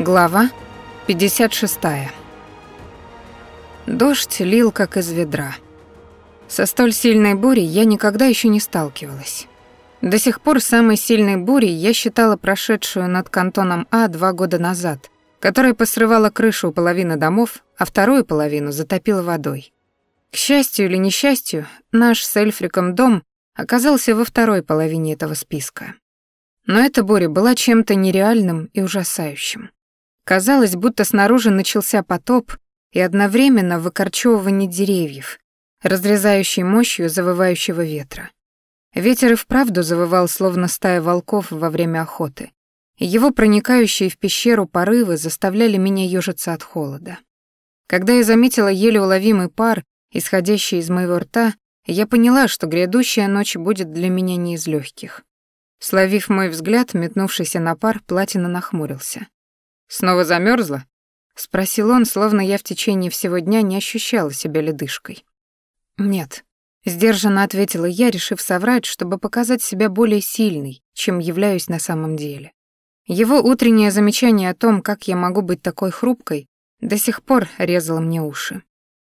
Глава 56. Дождь лил как из ведра. Со столь сильной бурей я никогда еще не сталкивалась. До сих пор самой сильной бурей я считала прошедшую над кантоном А два года назад, которая посрывала крышу у половины домов, а вторую половину затопила водой. К счастью или несчастью, наш с Эльфриком дом оказался во второй половине этого списка. Но эта буря была чем-то нереальным и ужасающим. Казалось, будто снаружи начался потоп и одновременно выкорчевывание деревьев, разрезающий мощью завывающего ветра. Ветер и вправду завывал, словно стая волков во время охоты. Его проникающие в пещеру порывы заставляли меня ежиться от холода. Когда я заметила еле уловимый пар, исходящий из моего рта, я поняла, что грядущая ночь будет для меня не из легких. Словив мой взгляд, метнувшийся на пар, Платина нахмурился. «Снова замерзла? спросил он, словно я в течение всего дня не ощущала себя ледышкой. «Нет», — сдержанно ответила я, решив соврать, чтобы показать себя более сильной, чем являюсь на самом деле. Его утреннее замечание о том, как я могу быть такой хрупкой, до сих пор резало мне уши.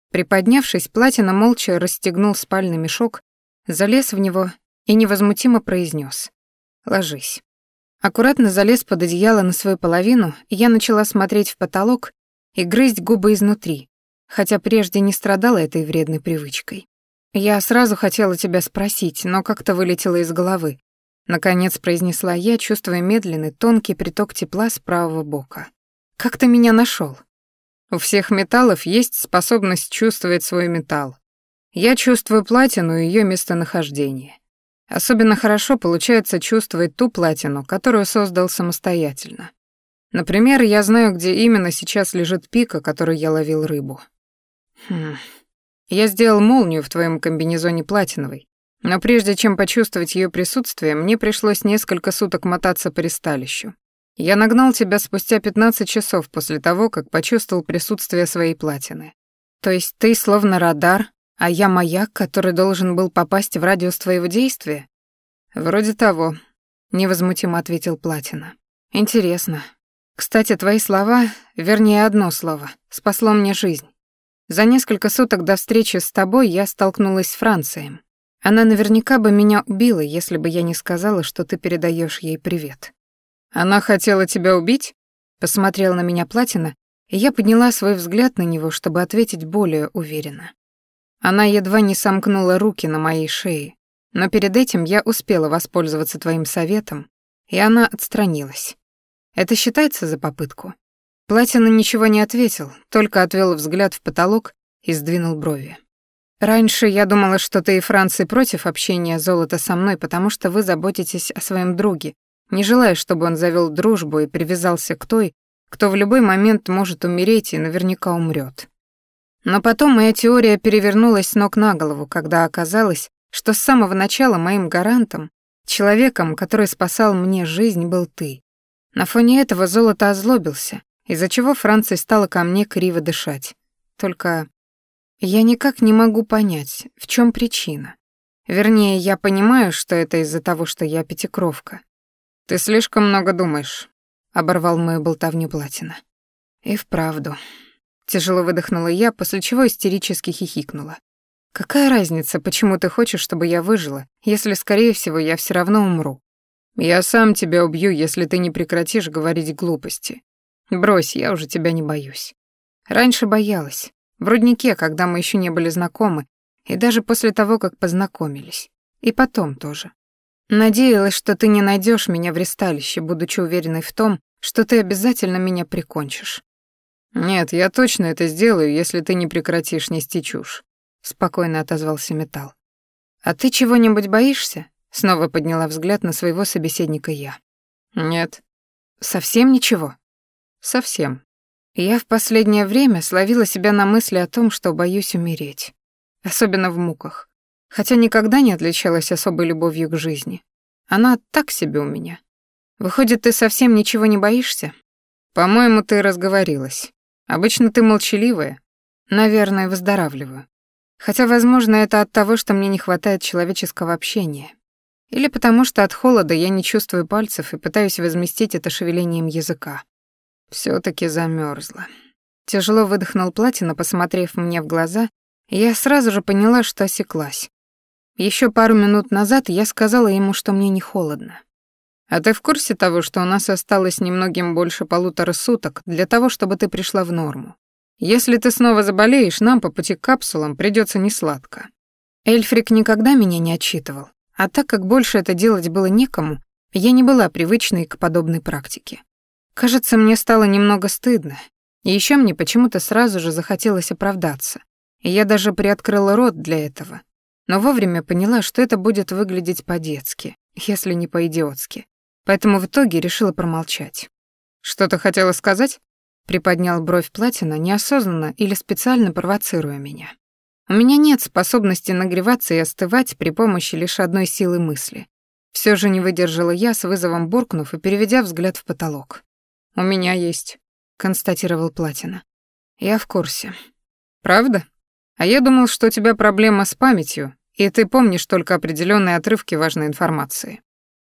Приподнявшись, Платина молча расстегнул спальный мешок, залез в него и невозмутимо произнес: Ложись. Аккуратно залез под одеяло на свою половину, и я начала смотреть в потолок и грызть губы изнутри, хотя прежде не страдала этой вредной привычкой. Я сразу хотела тебя спросить, но как-то вылетело из головы. Наконец произнесла я, чувствуя медленный, тонкий приток тепла с правого бока. Как ты меня нашел? У всех металлов есть способность чувствовать свой металл. Я чувствую платину и ее местонахождение. Особенно хорошо получается чувствовать ту платину, которую создал самостоятельно. Например, я знаю, где именно сейчас лежит пика, которой я ловил рыбу. Хм. Я сделал молнию в твоем комбинезоне платиновой, но прежде чем почувствовать ее присутствие, мне пришлось несколько суток мотаться по ристалищу. Я нагнал тебя спустя 15 часов после того, как почувствовал присутствие своей платины. То есть ты словно радар, а я маяк, который должен был попасть в радиус твоего действия? Вроде того, невозмутимо ответил Платина. Интересно. Кстати, твои слова, вернее, одно слово, спасло мне жизнь. За несколько суток до встречи с тобой я столкнулась с Францией. Она наверняка бы меня убила, если бы я не сказала, что ты передаешь ей привет. Она хотела тебя убить? Посмотрел на меня Платина, и я подняла свой взгляд на него, чтобы ответить более уверенно. Она едва не сомкнула руки на моей шее, но перед этим я успела воспользоваться твоим советом, и она отстранилась. Это считается за попытку? Платина ничего не ответил, только отвел взгляд в потолок и сдвинул брови. Раньше я думала, что ты и Франции против общения золота со мной, потому что вы заботитесь о своем друге, не желая, чтобы он завел дружбу и привязался к той, кто в любой момент может умереть и наверняка умрет. Но потом моя теория перевернулась с ног на голову, когда оказалось, что с самого начала моим гарантом, человеком, который спасал мне жизнь, был ты. На фоне этого золото озлобился, из-за чего Франция стала ко мне криво дышать. Только я никак не могу понять, в чем причина. Вернее, я понимаю, что это из-за того, что я пятикровка. Ты слишком много думаешь, оборвал мою болтовню Платина. И вправду. Тяжело выдохнула я, после чего истерически хихикнула. Какая разница, почему ты хочешь, чтобы я выжила, если, скорее всего, я все равно умру? Я сам тебя убью, если ты не прекратишь говорить глупости. Брось, я уже тебя не боюсь. Раньше боялась. В руднике, когда мы еще не были знакомы, и даже после того, как познакомились. И потом тоже. Надеялась, что ты не найдешь меня в ресталище, будучи уверенной в том, что ты обязательно меня прикончишь. «Нет, я точно это сделаю, если ты не прекратишь нести чушь», — спокойно отозвался Металл. «А ты чего-нибудь боишься?» — снова подняла взгляд на своего собеседника я. «Нет». «Совсем ничего?» «Совсем». Я в последнее время словила себя на мысли о том, что боюсь умереть. Особенно в муках. Хотя никогда не отличалась особой любовью к жизни. Она так себе у меня. Выходит, ты совсем ничего не боишься? По-моему, ты разговорилась. Обычно ты молчаливая. Наверное, выздоравливаю. Хотя, возможно, это от того, что мне не хватает человеческого общения. Или потому что от холода я не чувствую пальцев и пытаюсь возместить это шевелением языка. все таки замерзла. Тяжело выдохнул Платина, посмотрев мне в глаза, и я сразу же поняла, что осеклась. Еще пару минут назад я сказала ему, что мне не холодно. А ты в курсе того, что у нас осталось немногим больше полутора суток для того, чтобы ты пришла в норму? Если ты снова заболеешь, нам по пути к капсулам придется несладко. Эльфрик никогда меня не отчитывал, а так как больше это делать было некому, я не была привычной к подобной практике. Кажется, мне стало немного стыдно, и еще мне почему-то сразу же захотелось оправдаться, и я даже приоткрыла рот для этого, но вовремя поняла, что это будет выглядеть по-детски, если не по-идиотски поэтому в итоге решила промолчать. «Что-то хотела сказать?» — приподнял бровь Платина, неосознанно или специально провоцируя меня. «У меня нет способности нагреваться и остывать при помощи лишь одной силы мысли. Все же не выдержала я, с вызовом буркнув и переведя взгляд в потолок. «У меня есть», — констатировал Платина. «Я в курсе». «Правда? А я думал, что у тебя проблема с памятью, и ты помнишь только определенные отрывки важной информации».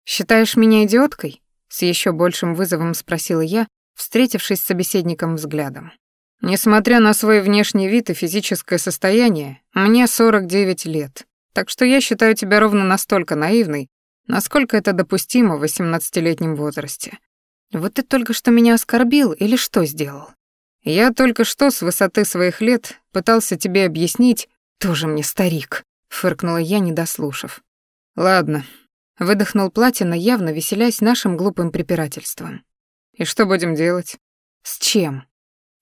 «Считаешь меня идиоткой?» — с еще большим вызовом спросила я, встретившись с собеседником взглядом. «Несмотря на свой внешний вид и физическое состояние, мне 49 лет, так что я считаю тебя ровно настолько наивной, насколько это допустимо в 18-летнем возрасте. Вот ты только что меня оскорбил или что сделал? Я только что с высоты своих лет пытался тебе объяснить, тоже мне старик, фыркнула я, не дослушав. Ладно, Выдохнул Платина, явно веселясь нашим глупым препирательством. «И что будем делать?» «С чем?»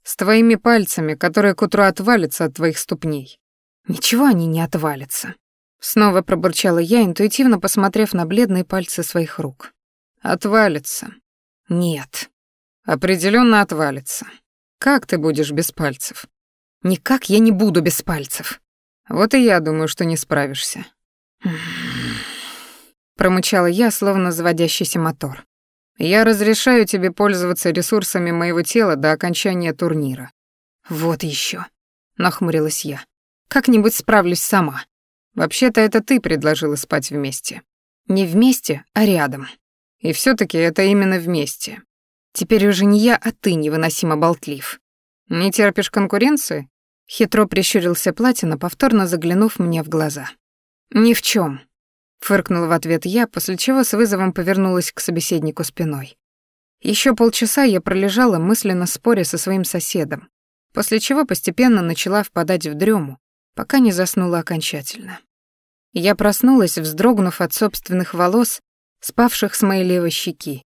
«С твоими пальцами, которые к утру отвалятся от твоих ступней». «Ничего они не отвалятся». Снова пробурчала я, интуитивно посмотрев на бледные пальцы своих рук. «Отвалится». «Нет». «Определенно отвалится. Как ты будешь без пальцев?» «Никак я не буду без пальцев». «Вот и я думаю, что не справишься». Промычала я, словно заводящийся мотор. Я разрешаю тебе пользоваться ресурсами моего тела до окончания турнира. Вот еще, нахмурилась я. Как-нибудь справлюсь сама. Вообще-то это ты предложила спать вместе. Не вместе, а рядом. И все таки это именно вместе. Теперь уже не я, а ты невыносимо болтлив. Не терпишь конкуренции? Хитро прищурился Платина, повторно заглянув мне в глаза. Ни в чем, Фыркнула в ответ я, после чего с вызовом повернулась к собеседнику спиной. Еще полчаса я пролежала мысленно споря со своим соседом, после чего постепенно начала впадать в дрему, пока не заснула окончательно. Я проснулась, вздрогнув от собственных волос, спавших с моей левой щеки.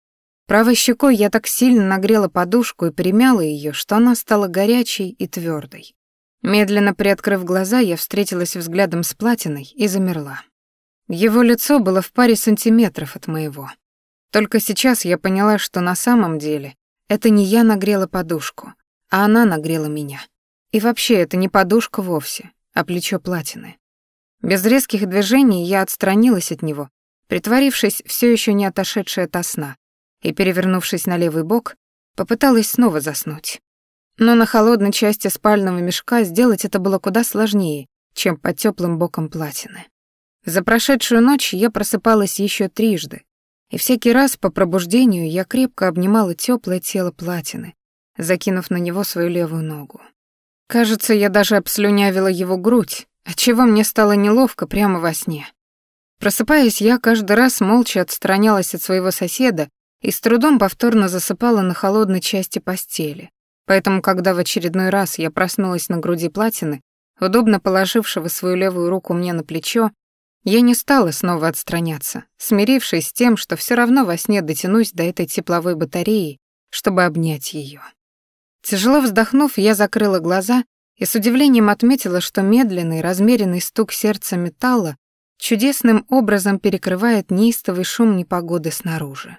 Правой щекой я так сильно нагрела подушку и примяла ее, что она стала горячей и твердой. Медленно приоткрыв глаза, я встретилась взглядом с платиной и замерла. Его лицо было в паре сантиметров от моего. Только сейчас я поняла, что на самом деле это не я нагрела подушку, а она нагрела меня. И вообще это не подушка вовсе, а плечо платины. Без резких движений я отстранилась от него, притворившись все еще не отошедшая от сна, и, перевернувшись на левый бок, попыталась снова заснуть. Но на холодной части спального мешка сделать это было куда сложнее, чем под теплым боком платины. За прошедшую ночь я просыпалась еще трижды, и всякий раз по пробуждению я крепко обнимала теплое тело платины, закинув на него свою левую ногу. Кажется, я даже обслюнявила его грудь, отчего мне стало неловко прямо во сне. Просыпаясь, я каждый раз молча отстранялась от своего соседа и с трудом повторно засыпала на холодной части постели. Поэтому, когда в очередной раз я проснулась на груди платины, удобно положившего свою левую руку мне на плечо, я не стала снова отстраняться, смирившись с тем, что все равно во сне дотянусь до этой тепловой батареи, чтобы обнять ее. Тяжело вздохнув, я закрыла глаза и с удивлением отметила, что медленный, размеренный стук сердца металла чудесным образом перекрывает неистовый шум непогоды снаружи.